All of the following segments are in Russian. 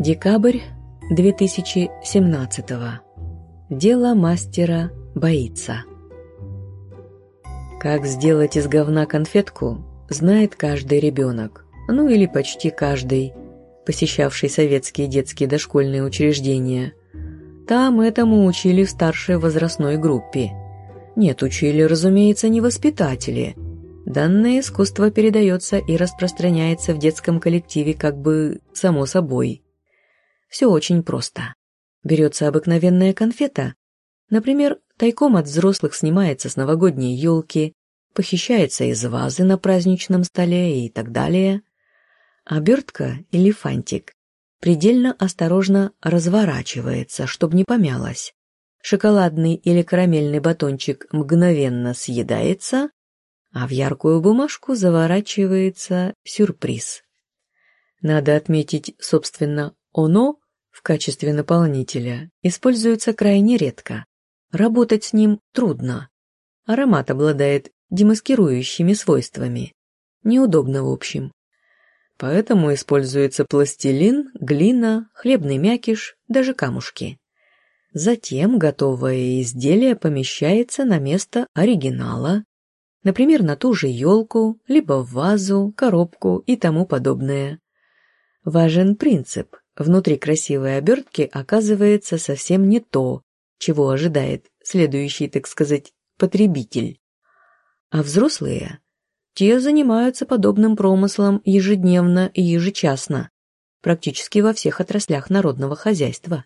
Декабрь 2017 Дело мастера боится. Как сделать из говна конфетку, знает каждый ребенок, ну или почти каждый, посещавший советские детские дошкольные учреждения. Там этому учили в старшей возрастной группе. Нет, учили, разумеется, не воспитатели. Данное искусство передается и распространяется в детском коллективе как бы само собой. Все очень просто. Берется обыкновенная конфета, например, тайком от взрослых снимается с новогодней елки, похищается из вазы на праздничном столе и так далее. Обертка или фантик предельно осторожно разворачивается, чтобы не помялась. Шоколадный или карамельный батончик мгновенно съедается, а в яркую бумажку заворачивается сюрприз. Надо отметить, собственно, оно в качестве наполнителя используется крайне редко. Работать с ним трудно. Аромат обладает демаскирующими свойствами. Неудобно в общем. Поэтому используется пластилин, глина, хлебный мякиш, даже камушки. Затем готовое изделие помещается на место оригинала, например, на ту же елку, либо в вазу, коробку и тому подобное. Важен принцип. Внутри красивой обертки оказывается совсем не то, чего ожидает следующий, так сказать, потребитель. А взрослые те занимаются подобным промыслом ежедневно и ежечасно, практически во всех отраслях народного хозяйства.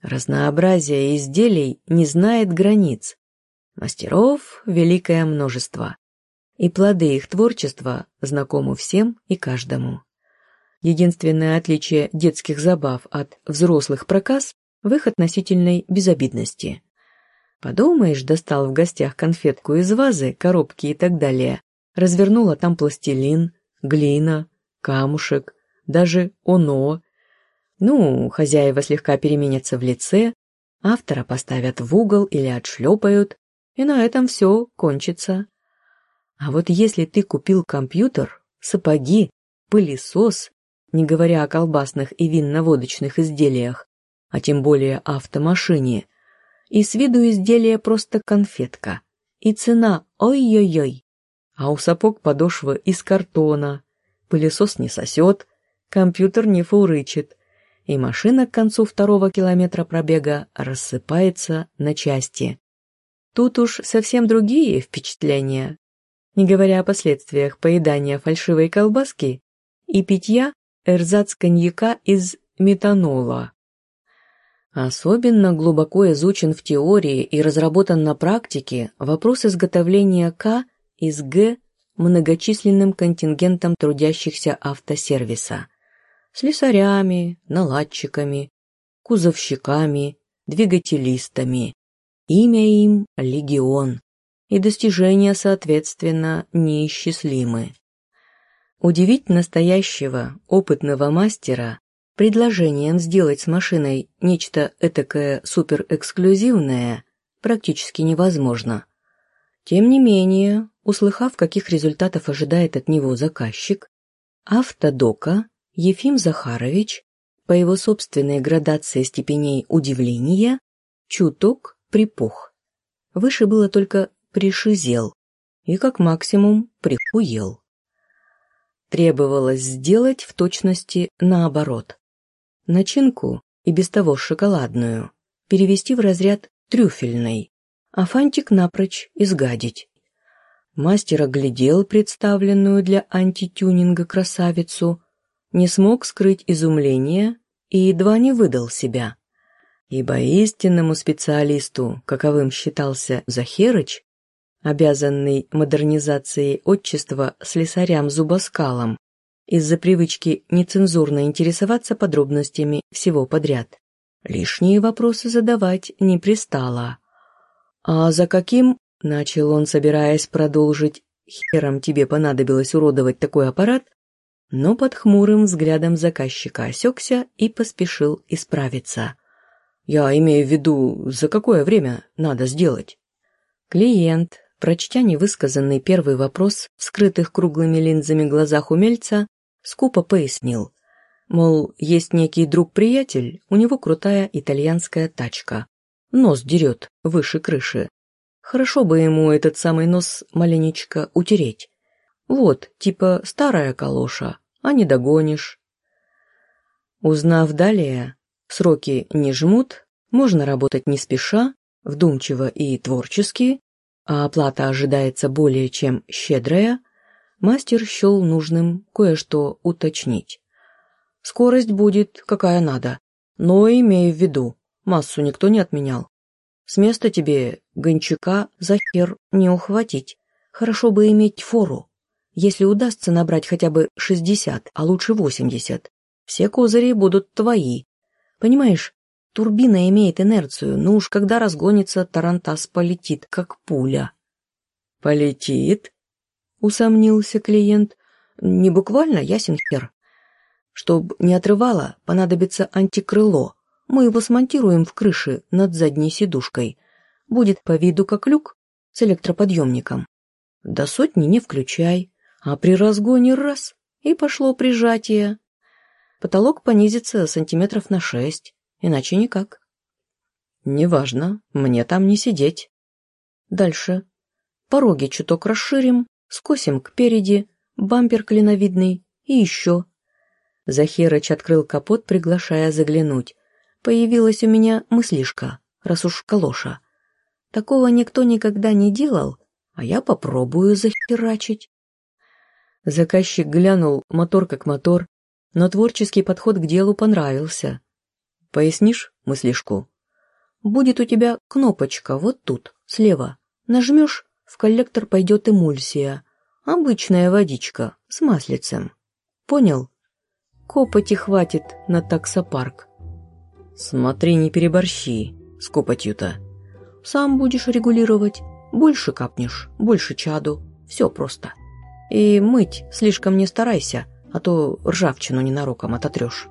Разнообразие изделий не знает границ. Мастеров великое множество, и плоды их творчества знакомы всем и каждому. Единственное отличие детских забав от взрослых проказ в их относительной безобидности. Подумаешь, достал в гостях конфетку из вазы, коробки и так далее, развернула там пластилин, глина, камушек, даже оно. Ну, хозяева слегка переменятся в лице, автора поставят в угол или отшлепают, и на этом все кончится. А вот если ты купил компьютер, сапоги, пылесос, не говоря о колбасных и винно-водочных изделиях, а тем более автомашине, и с виду изделие просто конфетка, и цена ой-ой-ой, а у сапог подошва из картона, пылесос не сосет, компьютер не фурычит, и машина к концу второго километра пробега рассыпается на части. Тут уж совсем другие впечатления, не говоря о последствиях поедания фальшивой колбаски и питья эрзац коньяка из метанола. Особенно глубоко изучен в теории и разработан на практике вопрос изготовления К из Г многочисленным контингентом трудящихся автосервиса, слесарями, наладчиками, кузовщиками, двигателистами. Имя им – Легион, и достижения, соответственно, неисчислимы. Удивить настоящего, опытного мастера предложением сделать с машиной нечто этакое суперэксклюзивное практически невозможно. Тем не менее, услыхав, каких результатов ожидает от него заказчик, автодока Ефим Захарович по его собственной градации степеней удивления чуток припух. Выше было только пришизел и как максимум прихуел. Требовалось сделать в точности наоборот. Начинку, и без того шоколадную, перевести в разряд трюфельной, а фантик напрочь изгадить. Мастер оглядел представленную для антитюнинга красавицу, не смог скрыть изумление и едва не выдал себя. Ибо истинному специалисту, каковым считался Захерыч, обязанный модернизацией отчества слесарям-зубоскалам, из-за привычки нецензурно интересоваться подробностями всего подряд. Лишние вопросы задавать не пристало. А за каким Начал он, собираясь продолжить, хером тебе понадобилось уродовать такой аппарат, но под хмурым взглядом заказчика осекся и поспешил исправиться. «Я имею в виду, за какое время надо сделать?» Клиент, прочтя невысказанный первый вопрос в скрытых круглыми линзами глазах умельца, скупо пояснил. Мол, есть некий друг-приятель, у него крутая итальянская тачка. Нос дерет выше крыши. Хорошо бы ему этот самый нос маленечко утереть. Вот, типа старая калоша, а не догонишь. Узнав далее, сроки не жмут, можно работать не спеша, вдумчиво и творчески, а оплата ожидается более чем щедрая, мастер счел нужным кое-что уточнить. Скорость будет, какая надо, но имея в виду, массу никто не отменял. С места тебе гончака за хер не ухватить. Хорошо бы иметь фору. Если удастся набрать хотя бы 60, а лучше 80, все козыри будут твои. Понимаешь, турбина имеет инерцию, но уж когда разгонится, тарантас полетит, как пуля. «Полетит?» — усомнился клиент. «Не буквально, ясен хер. Чтоб не отрывало, понадобится антикрыло. Мы его смонтируем в крыше над задней сидушкой. Будет по виду как люк с электроподъемником. До сотни не включай, а при разгоне раз — и пошло прижатие. Потолок понизится сантиметров на шесть, иначе никак. Неважно, мне там не сидеть. Дальше. Пороги чуток расширим, скосим кпереди, бампер клиновидный и еще. Захерыч открыл капот, приглашая заглянуть. Появилась у меня мыслишка, раз уж калоша. Такого никто никогда не делал, а я попробую захерачить. Заказчик глянул, мотор как мотор, но творческий подход к делу понравился. Пояснишь мыслишку? Будет у тебя кнопочка вот тут, слева. Нажмешь, в коллектор пойдет эмульсия. Обычная водичка с маслицем. Понял? Копоти хватит на таксопарк. Смотри, не переборщи с копотью-то. Сам будешь регулировать. Больше капнешь, больше чаду. Все просто. И мыть слишком не старайся, а то ржавчину ненароком ототрешь.